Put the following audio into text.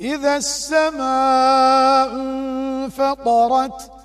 إذا السماء انفطرت